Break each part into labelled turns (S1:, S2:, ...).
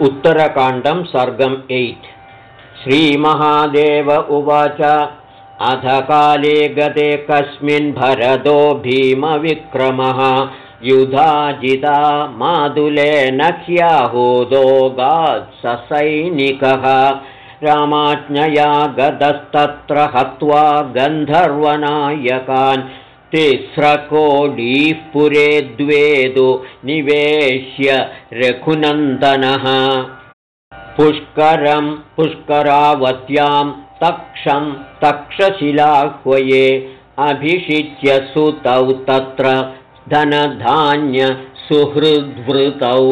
S1: उत्तरकाण्डं सर्गम् eight श्रीमहादेव उवाच अध काले गते कस्मिन् भरदो भीमविक्रमः। युधाजिता मातुलेन ह्याहूदो ससैनिकः रामाज्ञया गतस्तत्र हत्वा गन्धर्वनायकान् तिस्रकोडीः पुरे द्वेदु निवेश्य रघुनन्दनः। पुष्करं पुष्करावत्यां तक्षं तक्षशिलाह्वये अभिषिच्य सुतौ तत्र धनधान्यसुहृद्वृतौ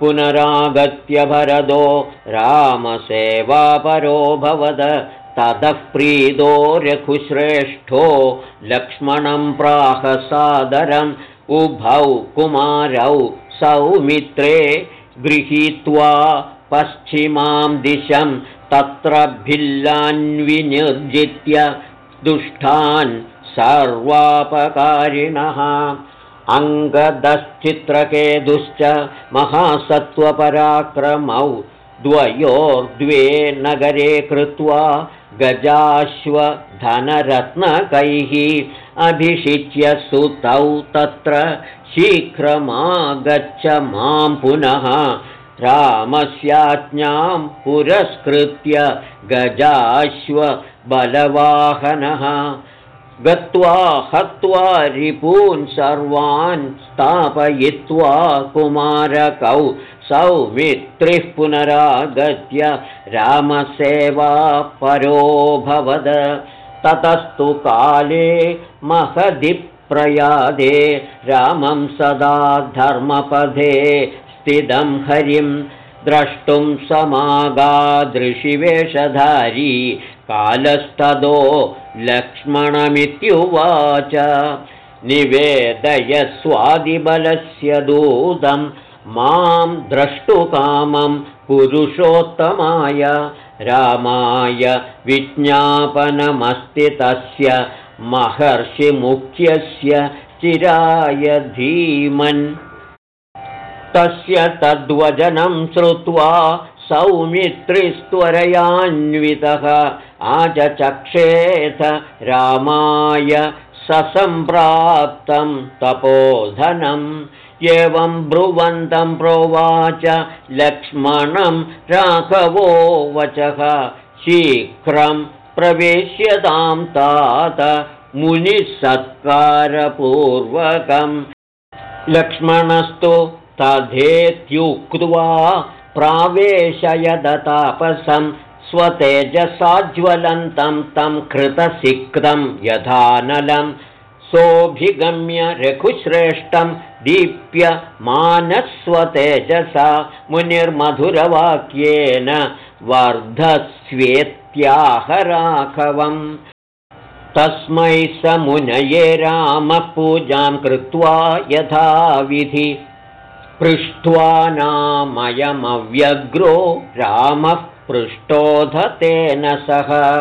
S1: पुनरागत्य भरदो रामसेवापरोऽभवद ततः प्रीदो रघुश्रेष्ठो लक्ष्मणं प्राहसादरम् उभौ कुमारौ सौमित्रे गृहीत्वा पश्चिमां दिशं तत्र भिल्लान्विनिर्जित्य दुष्टान् सर्वापकारिणः। अङ्गदश्चित्रकेतुश्च महासत्त्वपराक्रमौ द्वयोर्द्वे नगरे कृत्वा गजाश्वधनरत्नकैः अभिषिच्य सुतौ तत्र शीघ्रमागच्छ मां पुनः रामस्याज्ञां पुरस्कृत्य गजाश्वबलवाहनः गत्वा हत्वा रिपून् सर्वान् स्थापयित्वा कुमारकौ सौमित्रिः पुनरागत्य रामसेवा परोऽभवद ततस्तु काले महदिप्रयादे रामं सदा धर्मपथे स्थितं हरिं द्रष्टुं समागादृशिवेषधारी कालस्तदो लक्ष्मणमित्युवाच। निवेदयस्वादिबलस्य दूतं मां द्रष्टुकामं पुरुषोत्तमाय। रामाय विज्ञापनमस्ति तस्य महर्षिमुख्यस्य चिराय धीमन्। तस्य तद्वचनं श्रुत्वा सौमित्रिस्त्वरयान्वितः आचचक्षेथ रामाय ससम्प्राप्तं तपोधनम् एवं ब्रुवन्तं प्रोवाच लक्ष्मणं राघवो वचः। शीघ्रं प्रवेश्यतां तात मुनिसत्कारपूर्वकम्। लक्ष्मणस्तु तथेत्युक्त्वा स्वतेजसाज्वलन्तं तं कृतसिक्तं यथानलं सोऽभिगम्य रघुश्रेष्ठं दीप्य मानस्वतेजसा मुनिर्मधुरवाक्येन वर्धस्वेत्याहराघवम्। तस्मै स मुनये रामपूजां कृत्वा यथाविधि पृष्ट्वा नामयमव्यग्रो रामः पृष्टोधतेन सह।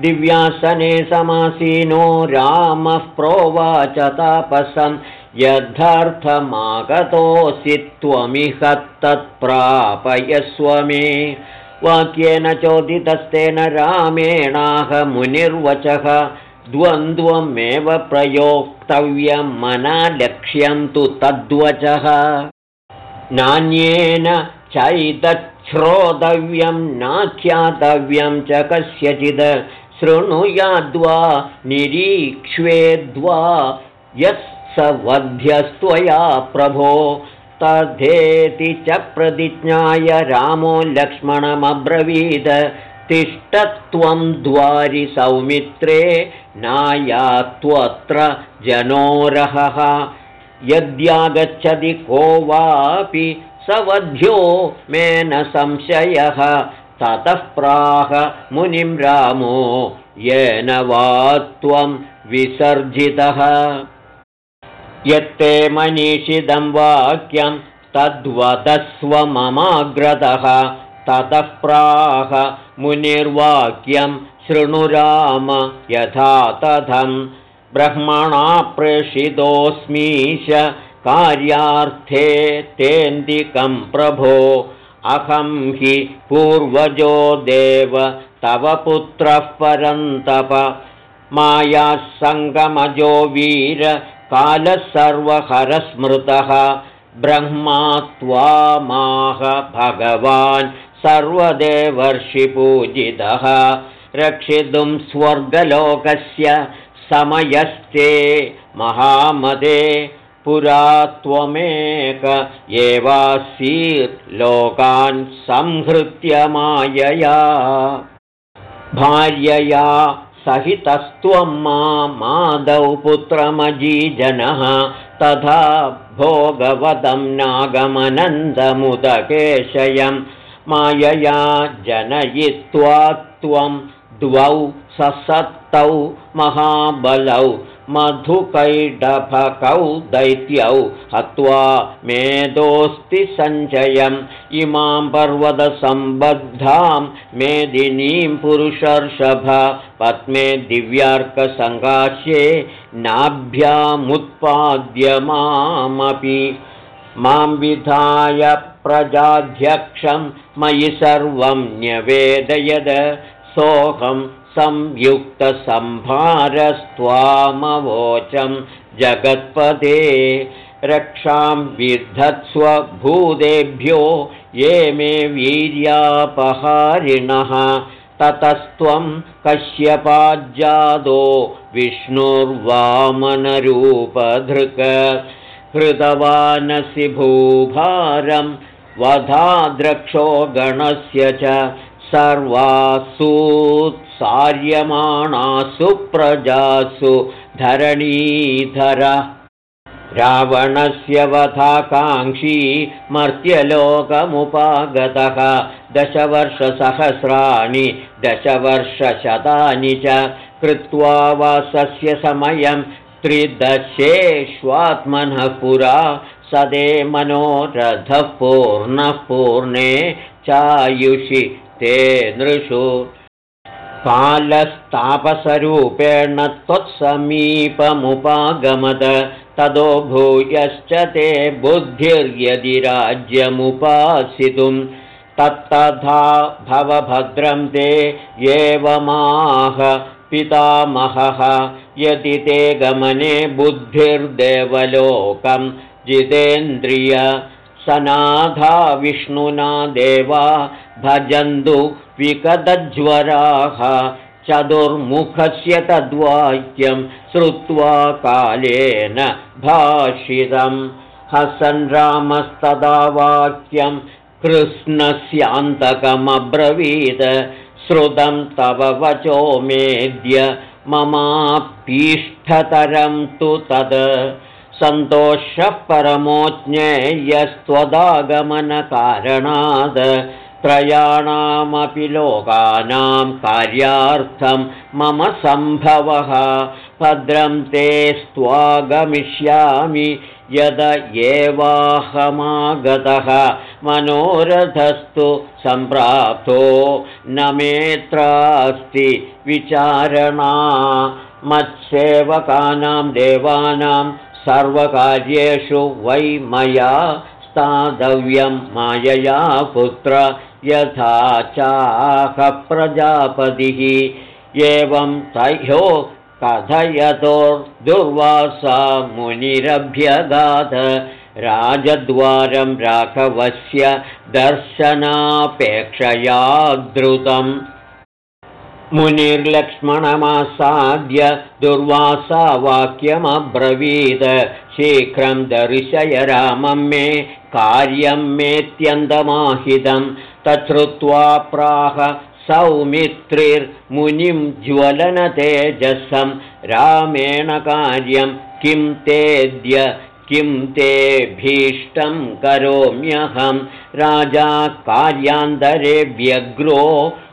S1: दिव्यासने समासीनो रामः प्रोवाच तापसं। यद्धर्थमागतोऽसि त्वमिह तत्प्रापयस्व मे वाक्येन चोदितस्तेन रामेणाह मुनिर्वचः। द्वन्द्वमेव प्रयोक्तव्यं मनालक्ष्यं तु तद्वचः। नान्येन चैतच्छ्रोतव्यं नाख्यातव्यं च कस्यचिद्। शृणुयाद्वा निरीक्ष्वेद्वा यः स वध्यस्त्वया प्रभो। तथेति च प्रतिज्ञाय रामो लक्ष्मणमब्रवीद। तिष्ठत्वं द्वारि सौमित्रे नायात्वत्र जनोरहः। यद्यागच्छति को वापि सवध्यो मेन संशयः। ततः प्राह मुनिं रामो येन वा विसर्जितः। यत्ते मनीषितं वाक्यं तद्वदस्व ममाग्रतः। ततः प्राह मुनिर्वाक्यं शृणुराम यथा तथं ब्रह्मणा प्रेषितोऽस्मीश कार्यार्थे तेन्दिकं प्रभो अहं हि पूर्वजो देव तव पुत्रः परन्तप। मायासङ्गमजो वीर कालः सर्वहरस्मृतः ब्रह्मा त्वामाह भगवान् सर्वदेवर्षिपूजितः। रक्षितुं स्वर्गलोकस्य समयस्ते महामदे पुरा त्वमेक एवासीर्लोकान् संहृत्य मायया। भार्यया सहितस्त्वं मादौ पुत्रमजीजनः तथा भोगवदं नागमनन्दमुदकेशयं। मायया जनयित्वा त्वं द्वौ ससत्तौ महाबलौ मधुकैडभकौ दैत्यौ हत्वा मेदोऽस्ति सञ्चयम् इमां पर्वतसम्बद्धां मेदिनीं पुरुषर्षभ। पद्मे दिव्यार्कसङ्काश्ये नाभ्यामुत्पाद्य मामपि। मां विधाय प्रजाध्यक्षं मयि सर्वं न्यवेदयद सोऽहं संयुक्तसंभारस्त्वामवोचं जगत्पदे रक्षां विद्धत्स्व भूदेभ्यो ये मे वीर्यापहारिणः ततस्त्वं कश्यपाज्जादो विष्णुर्वामनरूपधृक हृतवानसि भूभारं वधाद्रक्षो गणस्य च सर्वासूत्सार्यमाणासु प्रजासु धरणीधर। रावणस्य वधाकाङ्क्षी मर्त्यलोकमुपागतः। दशवर्षसहस्राणि दशवर्षशतानि च कृत्वा वासस्य समयं त्रिदशेष्वात्मनः पुरा। सदे मनोरथः पूर्णः पूर्णे चायुषि ते नृषु कालस्तापसरूपेण त्वत्समीपमुपागमद ततो भूयश्च ते बुद्धिर्यदि राज्यमुपासितुं तत्तथा भवभद्रं ते एवमाह पितामहः यदि ते गमने बुद्धिर्देवलोकं जितेन्द्रिय सनाधा विष्णुना देवा भजन्तु विकदज्वराः चतुर्मुखस्य तद्वाक्यं श्रुत्वा कालेन भाषितं हसन् रामस्तदा वाक्यं कृष्णस्यान्तकमब्रवीत्। श्रुतं तव वचो मेद्य ममापीष्ठतरं तु तद् सन्तोषः परमोज्ञेयस्त्वदागमनकारणाद् त्रयाणामपि लोकानां कार्यार्थं मम सम्भवः। भद्रं ते स्वागमिष्यामि यद एवाहमागतः। मनोरथस्तु सम्प्राप्तो न मेत्रास्ति विचारणा। मत्सेवकानां देवानां सर्वकार्येषु वै मया स्थातव्यं मायया पुत्र यथा चाह प्रजापतिः। एवं तह्यो कथयतोर्दुर्वासा मुनिरभ्यगाध। राजद्वारं राघवस्य दर्शनापेक्षया द्रुतम् मुनिर्लक्ष्मणमासाद्य दुर्वासा वाक्यमब्रवीद शीघ्रं दर्शय रामं मे कार्यं मेत्यन्तमाहितं। तच्छ्रुत्वा प्राह सौमित्रिर्मुनिं ज्वलनतेजसं। रामेण कार्यं किं तेद्य किं ते भीष्टं करोम्यहं। राजा कार्यान्तरे व्यग्रो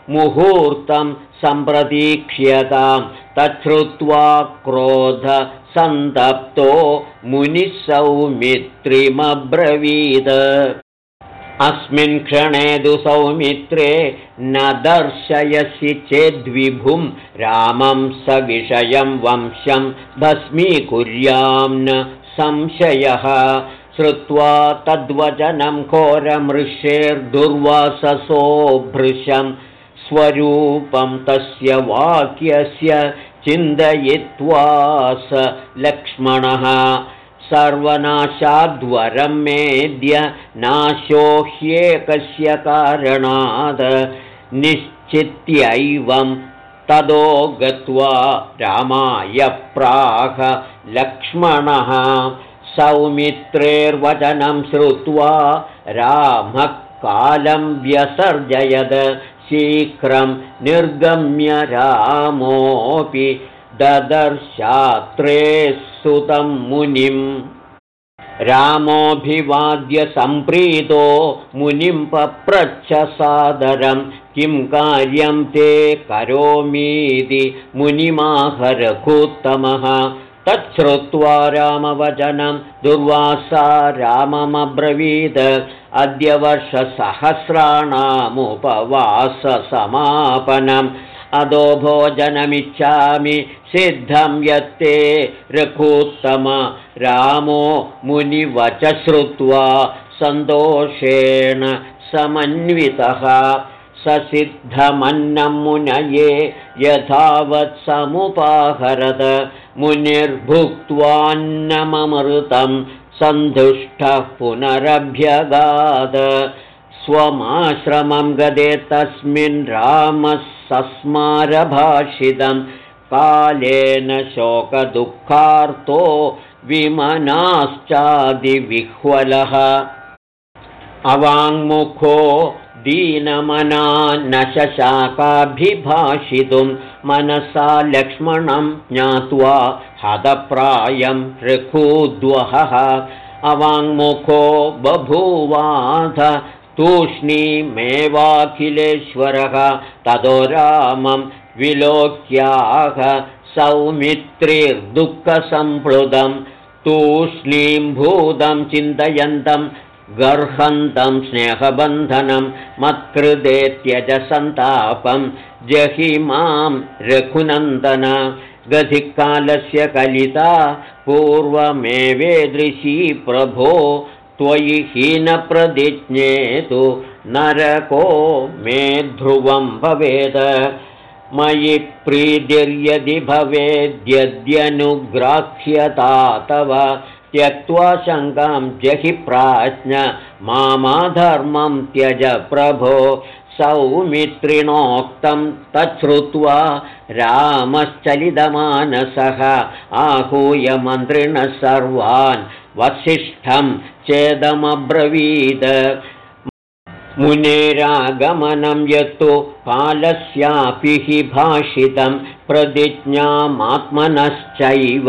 S1: मुहूर्तं सम्प्रतीक्ष्यतां तच्छ्रुत्वा क्रोधसन्तप्तो मुनिः सौमित्रिमब्रवीद अस्मिन् क्षणे तु सौमित्रे न दर्शयसि चेद्विभुं रामं सविषयं वंशं भस्मीकुर्यां न संशयः। श्रुत्वा तद्वचनं घोरमृषेर्दुर्वाससो भृशं स्वरूपं तस्य वाक्यस्य चिन्तयित्वा स लक्ष्मणः। सर्वनाशाद्वरं मेद्य नाशो ह्येकस्य कारणात् निश्चित्यैवं तदो गत्वा रामाय प्राह लक्ष्मणः। सौमित्रेर्वचनं श्रुत्वा रामः कालं व्यसर्जयद शीघ्रं निर्गम्य रामोऽपि ददर्शात्रे सुतं मुनिम्। रामोऽभिवाद्य सम्प्रीतो मुनिं पप्रच्छ सादरं किं कार्यं ते करोमीति मुनिमाहरघुत्तमः तच्छ्रुत्वा रामवचनं दुर्वासा राममब्रवीद। अद्य वर्षसहस्राणामुपवाससमापनम्। अदो भोजनमिच्छामि सिद्धं यत्ते रघुत्तम। रामो मुनिवच श्रुत्वा सन्तोषेण समन्वितः ससिद्धमन्नं मुनये यथावत् समुपाहरद मुनिर्भुक्त्वान्नममृतं सन्तुष्टः पुनरभ्यगाद। स्वमाश्रमं गदे तस्मिन् रामः सस्मारभाषितं कालेन शोकदुःखार्तो विमनाश्चादिविह्वलः अवाङ्मुखो दीनमना न शशाकाभिभाषितुं मनसा लक्ष्मणं ज्ञात्वा हतप्रायं ऋखुद्वहः अवाङ्मुखो बभूवाध तूष्णीमेवाखिलेश्वरः ततो रामं विलोक्याः सौमित्रिर्दुःखसम्प्लुतं तूष्णीम्भूतं चिन्तयन्तं गर्हन्तं स्नेहबन्धनं मत्कृते त्यजसन्तापं जहि मां रघुनन्दन। गधिकालस्य कलिता पूर्वमेवेदृशी प्रभो त्वयि हीनप्रतिज्ञेतु नरको मे ध्रुवं भवेद मयि प्रीतिर्यदि भवेद्यद्यनुग्राह्यता तव त्यक्त्वा शङ्कां जहि प्राज्ञ मामाधर्मं त्यज प्रभो सौमित्रिणोक्तं तच्छ्रुत्वा रामश्चलितमानसः आहूय मन्त्रिणः सर्वान् वसिष्ठं चेदमब्रवीद। मुनेरागमनं यत्तु कालस्यापि हि भाषितं प्रतिज्ञामात्मनश्चैव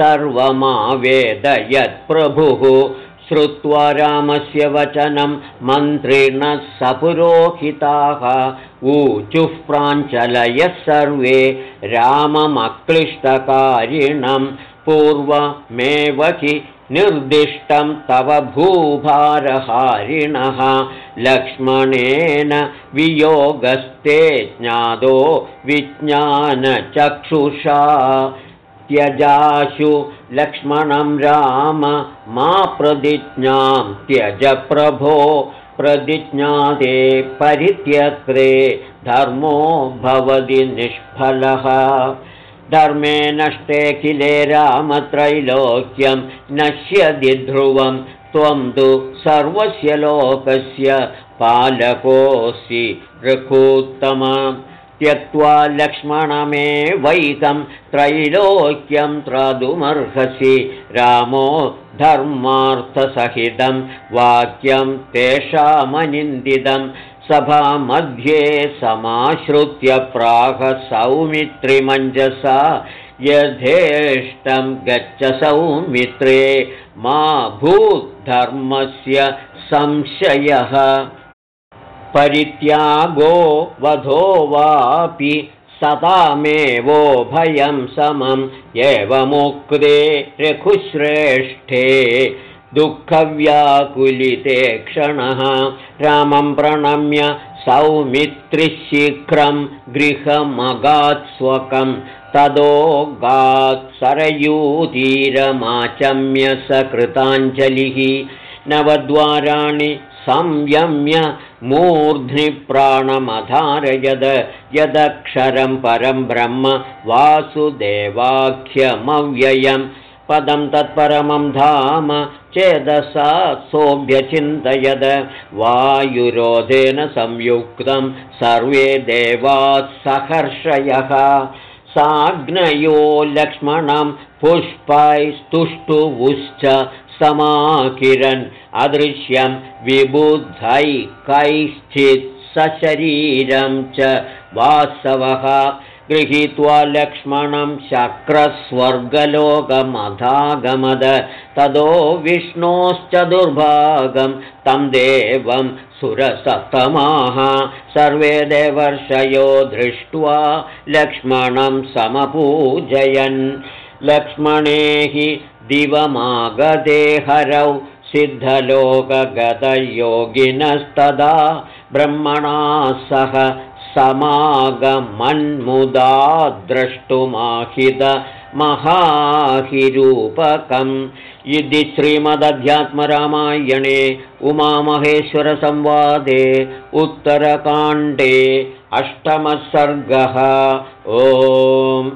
S1: सर्वमावेदयत्प्रभुः। श्रुत्वा रामस्य वचनं मन्त्रिणः सपुरोहिताः। ऊचुः प्राञ्चलयः सर्वे राममक्लिष्टकारिणं। पूर्वमेव हि निर्दिष्टं तव भूभारहारिणः। लक्ष्मणेन वियोगस्ते ज्ञादो विज्ञानचक्षुषा त्यजाशु लक्ष्मणं राम मा प्रतिज्ञां त्यज प्रभो प्रतिज्ञादे परित्यक्रे धर्मो भवति निष्फलः। धर्मे नष्टेऽखिले रामत्रैलोक्यं नश्यति ध्रुवं त्वं तु सर्वस्य लोकस्य पालकोऽसि रघूत्तम त्यक्त्वा लक्ष्मणमे वैकं त्रैलोक्यं त्रातुमर्हसि रामो धर्मार्थसहितं वाक्यं तेषामनिन्दितं। सभामध्ये समाश्रुत्य प्राह सौमित्रिमञ्जसा यथेष्टं गच्छ सौमित्रे। मा भूद्धर्मस्य संशयः परित्यागो वधो वापि सतामेवो भयं समम् एवमुक्ते रघुश्रेष्ठे दुःखव्याकुलिते क्षणः रामं प्रणम्य सौमित्रिशीघ्रं तदो गात्सरयूतीरमाचम्य सकृताञ्जलिः नवद्वाराणि संयम्य मूर्ध्नि प्राणमधारयद यदक्षरं परं ब्रह्म वासुदेवाख्यमव्ययम् पदं तत्परमं धाम चेदसा सोऽभ्यचिन्तयद वायुरोधेन संयुक्तं सर्वे देवाः सहर्षयः। साग्नयो लक्ष्मणं पुष्पैस्तुष्टुवुश्च समाकिरन् अदृश्यं विबुधैकैश्चित् सशरीरं च वासवः गृहीत्वा लक्ष्मणं शक्रस्वर्गलोकमधागमद तदो विष्णोश्च दुर्भागं तं देवं सुरसप्तमाः सर्वे देवर्षयो दृष्ट्वा लक्ष्मणं समपूजयन्। लक्ष्मणे हि दिवमागदे हरौ सिद्धलोकगतयोगिनस्तदा ब्रह्मणा सह समागमन्मुदा द्रष्टुमाहितमहाहिरूपकम् इति श्रीमदध्यात्मरामायणे उमामहेश्वरसंवादे उत्तरकाण्डे अष्टमः सर्गः ओम्